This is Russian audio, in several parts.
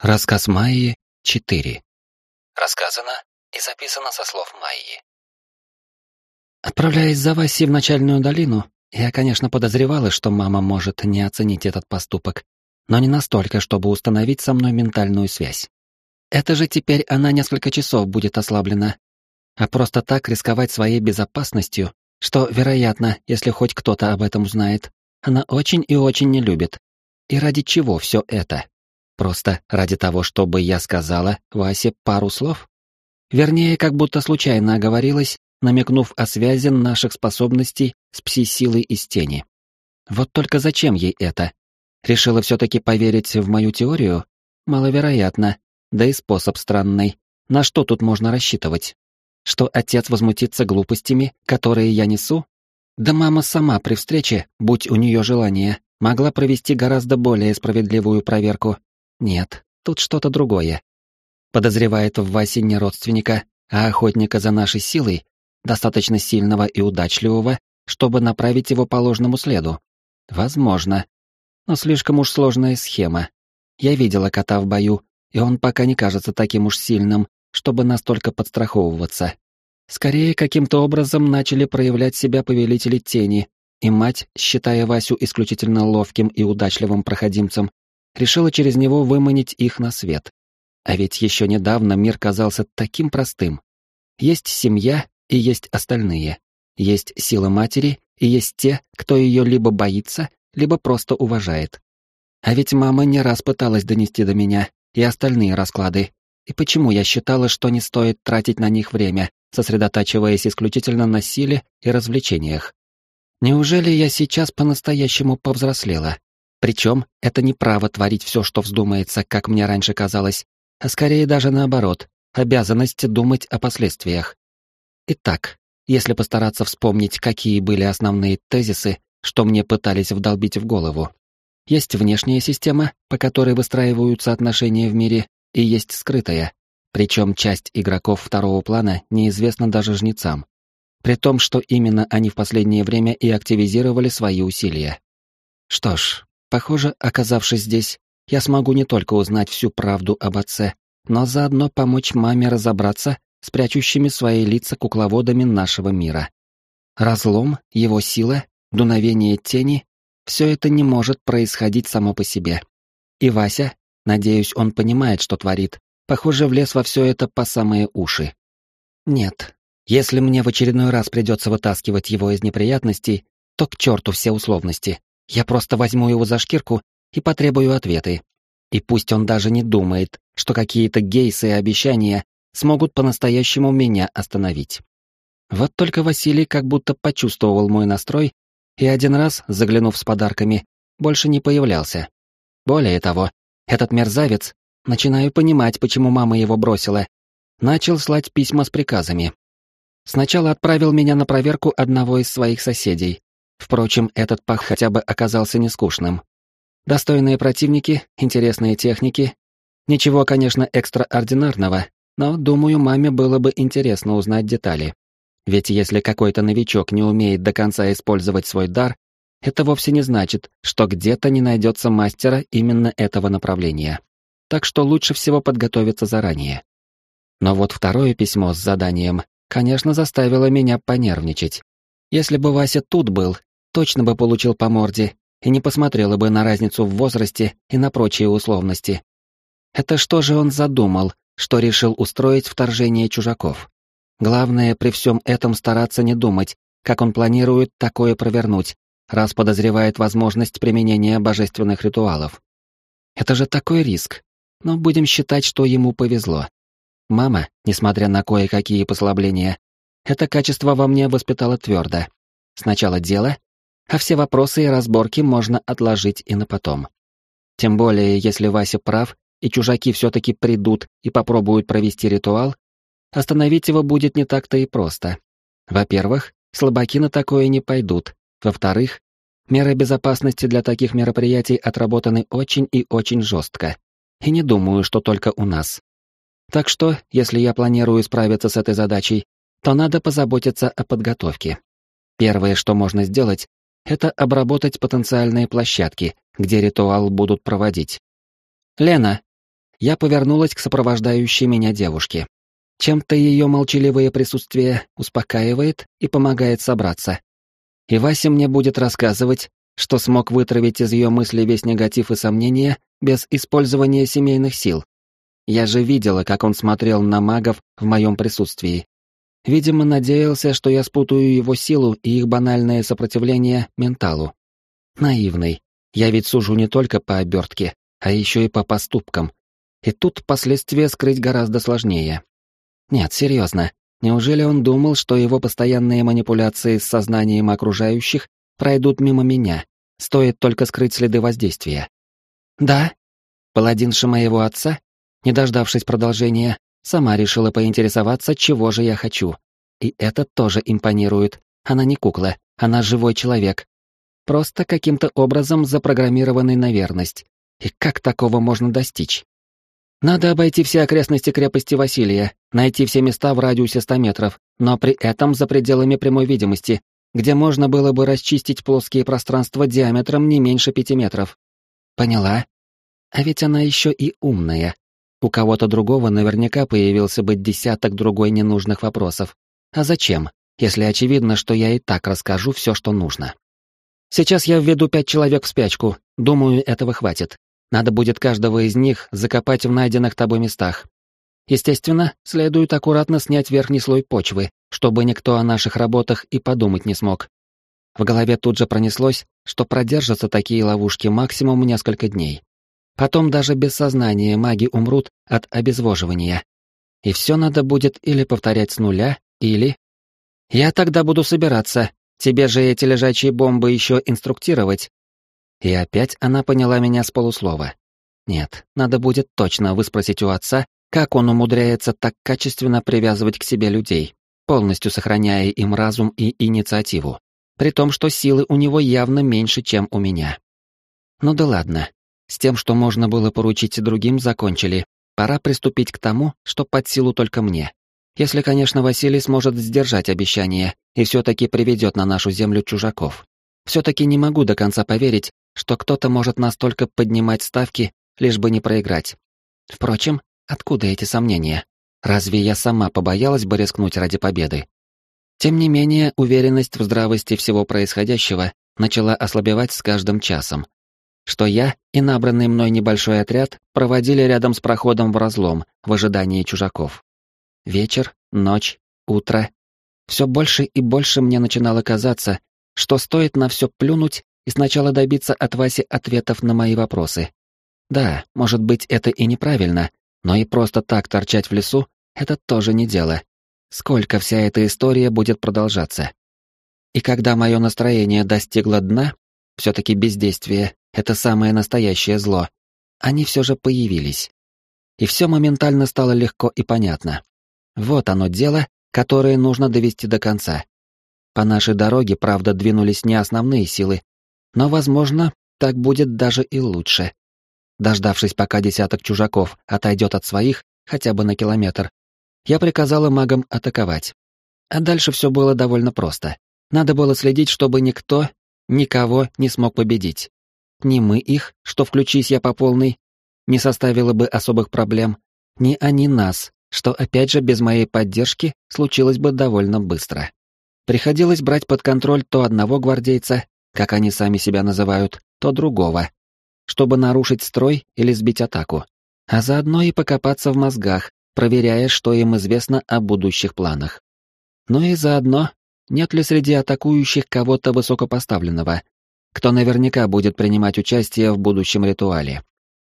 Рассказ Майи 4. Рассказано и записано со слов Майи. Отправляясь за Васей в начальную долину, я, конечно, подозревала, что мама может не оценить этот поступок, но не настолько, чтобы установить со мной ментальную связь. Это же теперь она несколько часов будет ослаблена. А просто так рисковать своей безопасностью, что, вероятно, если хоть кто-то об этом узнает, она очень и очень не любит. И ради чего все это? Просто ради того, чтобы я сказала Васе пару слов? Вернее, как будто случайно оговорилась, намекнув о связи наших способностей с пси-силой из тени. Вот только зачем ей это? Решила все-таки поверить в мою теорию? Маловероятно, да и способ странный. На что тут можно рассчитывать? Что отец возмутится глупостями, которые я несу? Да мама сама при встрече, будь у нее желание, могла провести гораздо более справедливую проверку, нет, тут что-то другое. Подозревает в Васе не родственника, а охотника за нашей силой, достаточно сильного и удачливого, чтобы направить его по ложному следу. Возможно. Но слишком уж сложная схема. Я видела кота в бою, и он пока не кажется таким уж сильным, чтобы настолько подстраховываться. Скорее, каким-то образом начали проявлять себя повелители тени, и мать, считая Васю исключительно ловким и удачливым проходимцем, решила через него выманить их на свет. А ведь еще недавно мир казался таким простым. Есть семья и есть остальные. Есть сила матери и есть те, кто ее либо боится, либо просто уважает. А ведь мама не раз пыталась донести до меня и остальные расклады. И почему я считала, что не стоит тратить на них время, сосредотачиваясь исключительно на силе и развлечениях? Неужели я сейчас по-настоящему повзрослела? Причем это не право творить все, что вздумается, как мне раньше казалось, а скорее даже наоборот, обязанность думать о последствиях. Итак, если постараться вспомнить, какие были основные тезисы, что мне пытались вдолбить в голову. Есть внешняя система, по которой выстраиваются отношения в мире, и есть скрытая, причем часть игроков второго плана неизвестна даже жнецам. При том, что именно они в последнее время и активизировали свои усилия. Что ж, Похоже, оказавшись здесь, я смогу не только узнать всю правду об отце, но заодно помочь маме разобраться с прячущими свои лица кукловодами нашего мира. Разлом, его сила, дуновение тени — все это не может происходить само по себе. И Вася, надеюсь, он понимает, что творит, похоже, влез во все это по самые уши. Нет, если мне в очередной раз придется вытаскивать его из неприятностей, то к черту все условности. Я просто возьму его за шкирку и потребую ответы. И пусть он даже не думает, что какие-то гейсы и обещания смогут по-настоящему меня остановить. Вот только Василий как будто почувствовал мой настрой и один раз, заглянув с подарками, больше не появлялся. Более того, этот мерзавец, начинаю понимать, почему мама его бросила, начал слать письма с приказами. Сначала отправил меня на проверку одного из своих соседей, Впрочем, этот пах хотя бы оказался нескучным. Достойные противники, интересные техники. Ничего, конечно, экстраординарного, но, думаю, маме было бы интересно узнать детали. Ведь если какой-то новичок не умеет до конца использовать свой дар, это вовсе не значит, что где-то не найдется мастера именно этого направления. Так что лучше всего подготовиться заранее. Но вот второе письмо с заданием, конечно, заставило меня понервничать. Если бы Вася тут был, точно бы получил по морде и не посмотрела бы на разницу в возрасте и на прочие условности. Это что же он задумал, что решил устроить вторжение чужаков? Главное при всем этом стараться не думать, как он планирует такое провернуть, раз подозревает возможность применения божественных ритуалов. Это же такой риск, но будем считать, что ему повезло. Мама, несмотря на кое-какие послабления, это качество во мне воспитала твердо. Сначала дело, а все вопросы и разборки можно отложить и на потом. Тем более, если Вася прав, и чужаки все-таки придут и попробуют провести ритуал, остановить его будет не так-то и просто. Во-первых, слабаки на такое не пойдут. Во-вторых, меры безопасности для таких мероприятий отработаны очень и очень жестко. И не думаю, что только у нас. Так что, если я планирую справиться с этой задачей, то надо позаботиться о подготовке. Первое, что можно сделать, это обработать потенциальные площадки, где ритуал будут проводить. «Лена, я повернулась к сопровождающей меня девушке. Чем-то ее молчаливое присутствие успокаивает и помогает собраться. И Вася мне будет рассказывать, что смог вытравить из ее мысли весь негатив и сомнения без использования семейных сил. Я же видела, как он смотрел на магов в моем присутствии. Видимо, надеялся, что я спутаю его силу и их банальное сопротивление менталу. Наивный. Я ведь сужу не только по обертке, а еще и по поступкам. И тут последствия скрыть гораздо сложнее. Нет, серьезно. Неужели он думал, что его постоянные манипуляции с сознанием окружающих пройдут мимо меня? Стоит только скрыть следы воздействия. Да, паладинша моего отца, не дождавшись продолжения, сама решила поинтересоваться, чего же я хочу. И это тоже импонирует. Она не кукла, она живой человек. Просто каким-то образом запрограммированный на верность. И как такого можно достичь? Надо обойти все окрестности крепости Василия, найти все места в радиусе 100 метров, но при этом за пределами прямой видимости, где можно было бы расчистить плоские пространства диаметром не меньше пяти метров. Поняла? А ведь она еще и умная. У кого-то другого наверняка появился бы десяток другой ненужных вопросов. А зачем, если очевидно, что я и так расскажу все, что нужно? Сейчас я введу пять человек в спячку, думаю, этого хватит. Надо будет каждого из них закопать в найденных тобой местах. Естественно, следует аккуратно снять верхний слой почвы, чтобы никто о наших работах и подумать не смог. В голове тут же пронеслось, что продержатся такие ловушки максимум несколько дней. Потом даже без сознания маги умрут от обезвоживания. И все надо будет или повторять с нуля, или... Я тогда буду собираться. Тебе же эти лежачие бомбы еще инструктировать. И опять она поняла меня с полуслова. Нет, надо будет точно выспросить у отца, как он умудряется так качественно привязывать к себе людей, полностью сохраняя им разум и инициативу, при том, что силы у него явно меньше, чем у меня. Ну да ладно, с тем, что можно было поручить другим, закончили. Пора приступить к тому, что под силу только мне. Если, конечно, Василий сможет сдержать обещание и все-таки приведет на нашу землю чужаков. Все-таки не могу до конца поверить, что кто-то может настолько поднимать ставки, лишь бы не проиграть. Впрочем, откуда эти сомнения? Разве я сама побоялась бы рискнуть ради победы? Тем не менее, уверенность в здравости всего происходящего начала ослабевать с каждым часом, что я и набранный мной небольшой отряд проводили рядом с проходом в разлом в ожидании чужаков. Вечер, ночь, утро. Все больше и больше мне начинало казаться, что стоит на все плюнуть и сначала добиться от Васи ответов на мои вопросы. Да, может быть, это и неправильно, но и просто так торчать в лесу — это тоже не дело. Сколько вся эта история будет продолжаться? И когда мое настроение достигло дна, все-таки бездействие это самое настоящее зло. Они все же появились. И все моментально стало легко и понятно. Вот оно дело, которое нужно довести до конца. По нашей дороге, правда, двинулись не основные силы, но, возможно, так будет даже и лучше. Дождавшись, пока десяток чужаков отойдет от своих, хотя бы на километр, я приказала магам атаковать. А дальше все было довольно просто. Надо было следить, чтобы никто, никого не смог победить. Ни мы их, что включись я по полной, не составило бы особых проблем, ни они нас, что опять же без моей поддержки случилось бы довольно быстро. Приходилось брать под контроль то одного гвардейца, как они сами себя называют, то другого, чтобы нарушить строй или сбить атаку, а заодно и покопаться в мозгах, проверяя, что им известно о будущих планах. Ну и заодно, нет ли среди атакующих кого-то высокопоставленного, кто наверняка будет принимать участие в будущем ритуале.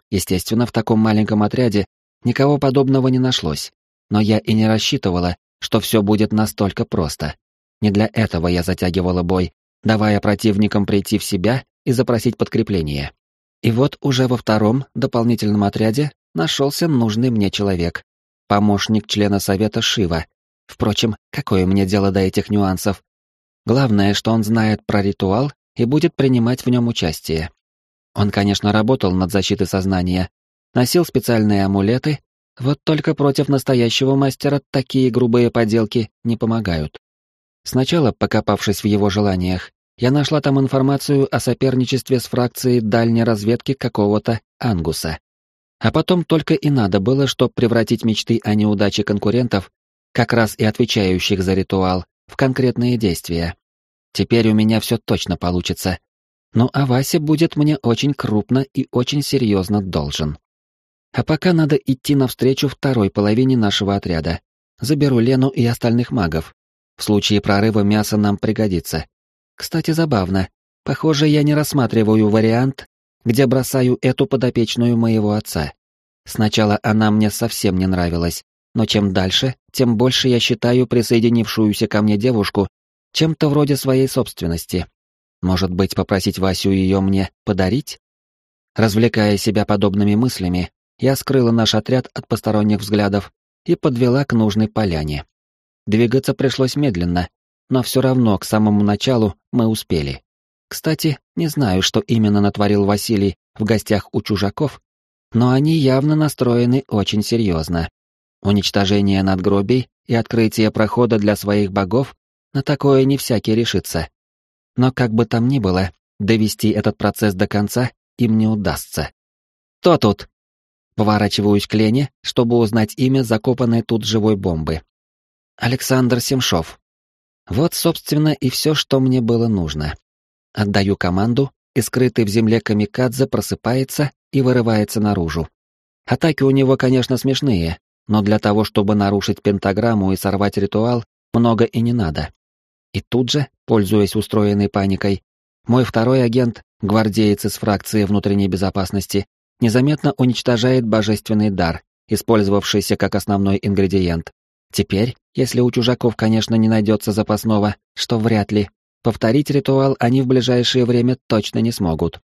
Естественно, в таком маленьком отряде никого подобного не нашлось, но я и не рассчитывала, что все будет настолько просто. Не для этого я затягивала бой, давая противникам прийти в себя и запросить подкрепление. И вот уже во втором дополнительном отряде нашелся нужный мне человек, помощник члена совета Шива. Впрочем, какое мне дело до этих нюансов? Главное, что он знает про ритуал и будет принимать в нем участие. Он, конечно, работал над защитой сознания, носил специальные амулеты, вот только против настоящего мастера такие грубые поделки не помогают. Сначала, покопавшись в его желаниях, я нашла там информацию о соперничестве с фракцией дальней разведки какого-то Ангуса. А потом только и надо было, чтобы превратить мечты о неудаче конкурентов, как раз и отвечающих за ритуал, в конкретные действия. Теперь у меня все точно получится. Ну а Вася будет мне очень крупно и очень серьезно должен. А пока надо идти навстречу второй половине нашего отряда. Заберу Лену и остальных магов. В случае прорыва мясо нам пригодится. Кстати, забавно. Похоже, я не рассматриваю вариант, где бросаю эту подопечную моего отца. Сначала она мне совсем не нравилась, но чем дальше, тем больше я считаю присоединившуюся ко мне девушку чем-то вроде своей собственности. Может быть, попросить Васю ее мне подарить? Развлекая себя подобными мыслями, я скрыла наш отряд от посторонних взглядов и подвела к нужной поляне. Двигаться пришлось медленно, но все равно к самому началу мы успели. Кстати, не знаю, что именно натворил Василий в гостях у чужаков, но они явно настроены очень серьезно. Уничтожение надгробий и открытие прохода для своих богов на такое не всякий решится. Но как бы там ни было, довести этот процесс до конца им не удастся. «Кто тут?» Поворачиваюсь к Лене, чтобы узнать имя закопанной тут живой бомбы. Александр Семшов. Вот, собственно, и все, что мне было нужно. Отдаю команду, и скрытый в земле камикадзе просыпается и вырывается наружу. Атаки у него, конечно, смешные, но для того, чтобы нарушить пентаграмму и сорвать ритуал, много и не надо. И тут же, пользуясь устроенной паникой, мой второй агент, гвардеец из фракции внутренней безопасности, незаметно уничтожает божественный дар, использовавшийся как основной ингредиент. Теперь, если у чужаков, конечно, не найдется запасного, что вряд ли, повторить ритуал они в ближайшее время точно не смогут.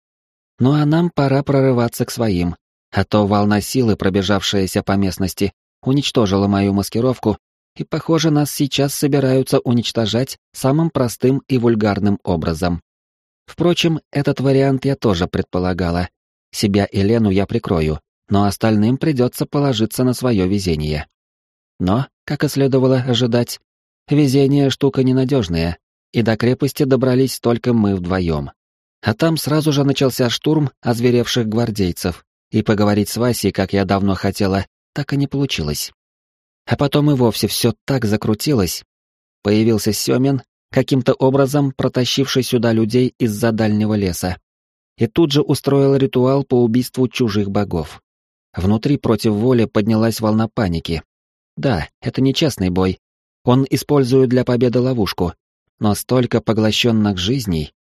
Ну а нам пора прорываться к своим, а то волна силы, пробежавшаяся по местности, уничтожила мою маскировку, и, похоже, нас сейчас собираются уничтожать самым простым и вульгарным образом. Впрочем, этот вариант я тоже предполагала, себя и Лену я прикрою, но остальным придется положиться на свое везение. Но, как и следовало ожидать, везение штука ненадежная, и до крепости добрались только мы вдвоем. А там сразу же начался штурм озверевших гвардейцев, и поговорить с Васей, как я давно хотела, так и не получилось. А потом и вовсе все так закрутилось. Появился Семин, каким-то образом протащивший сюда людей из-за дальнего леса, и тут же устроил ритуал по убийству чужих богов. Внутри против воли поднялась волна паники. Да, это нечестный бой. Он использует для победы ловушку, но столько поглощенных жизней.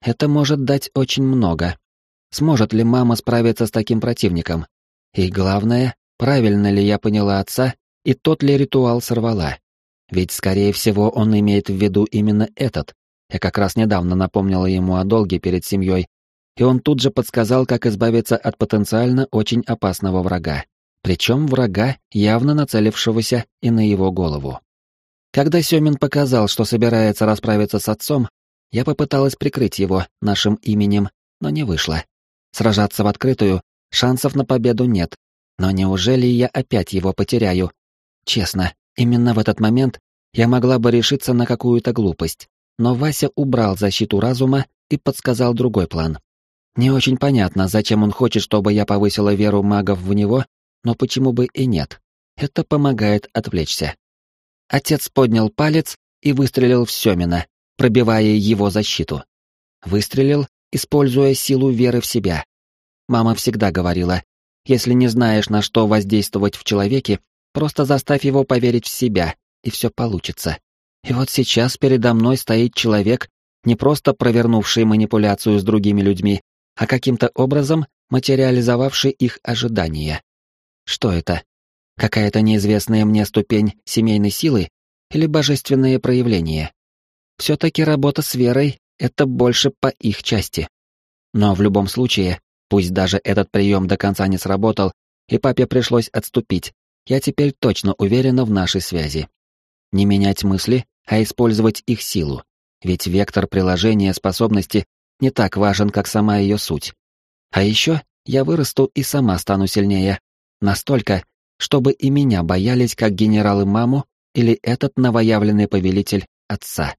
Это может дать очень много. Сможет ли мама справиться с таким противником? И главное, правильно ли я поняла отца и тот ли ритуал сорвала? Ведь, скорее всего, он имеет в виду именно этот. Я как раз недавно напомнила ему о долге перед семьей и он тут же подсказал, как избавиться от потенциально очень опасного врага. Причем врага, явно нацелившегося и на его голову. Когда Семин показал, что собирается расправиться с отцом, я попыталась прикрыть его нашим именем, но не вышло. Сражаться в открытую, шансов на победу нет. Но неужели я опять его потеряю? Честно, именно в этот момент я могла бы решиться на какую-то глупость. Но Вася убрал защиту разума и подсказал другой план. Не очень понятно, зачем он хочет, чтобы я повысила веру магов в него, но почему бы и нет. Это помогает отвлечься. Отец поднял палец и выстрелил в Семина, пробивая его защиту. Выстрелил, используя силу веры в себя. Мама всегда говорила, если не знаешь, на что воздействовать в человеке, просто заставь его поверить в себя, и все получится. И вот сейчас передо мной стоит человек, не просто провернувший манипуляцию с другими людьми, а каким-то образом материализовавший их ожидания. Что это? Какая-то неизвестная мне ступень семейной силы или божественное проявление? Все-таки работа с верой — это больше по их части. Но в любом случае, пусть даже этот прием до конца не сработал, и папе пришлось отступить, я теперь точно уверена в нашей связи. Не менять мысли, а использовать их силу. Ведь вектор приложения способности не так важен, как сама ее суть. А еще я вырасту и сама стану сильнее. Настолько, чтобы и меня боялись как генералы маму или этот новоявленный повелитель отца.